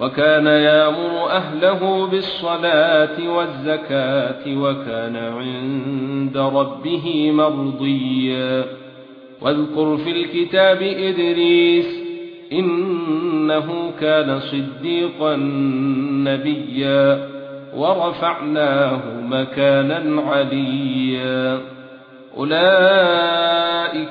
وكان يامر أهله بالصلاة والزكاة وكان عند ربه مرضيا. واذكر في الكتاب إدريس إنه كان صديقا نبيا ورفعناه مكانا عليا.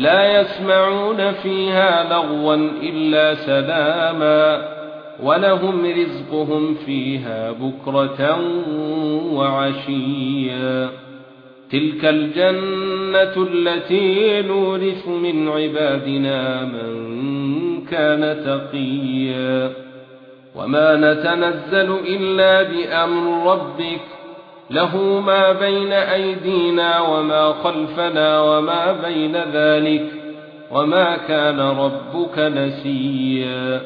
لا يسمعون فيها لغوا إلا سلاما ولهم رزقهم فيها بكرة وعشيا. تلك الجنة التي نورث من عبادنا من كان تقيا. وما نتنزل إلا بأمر ربك له ما بين أيدينا وما خلفنا وما بين ذلك وما كان ربك نسيا.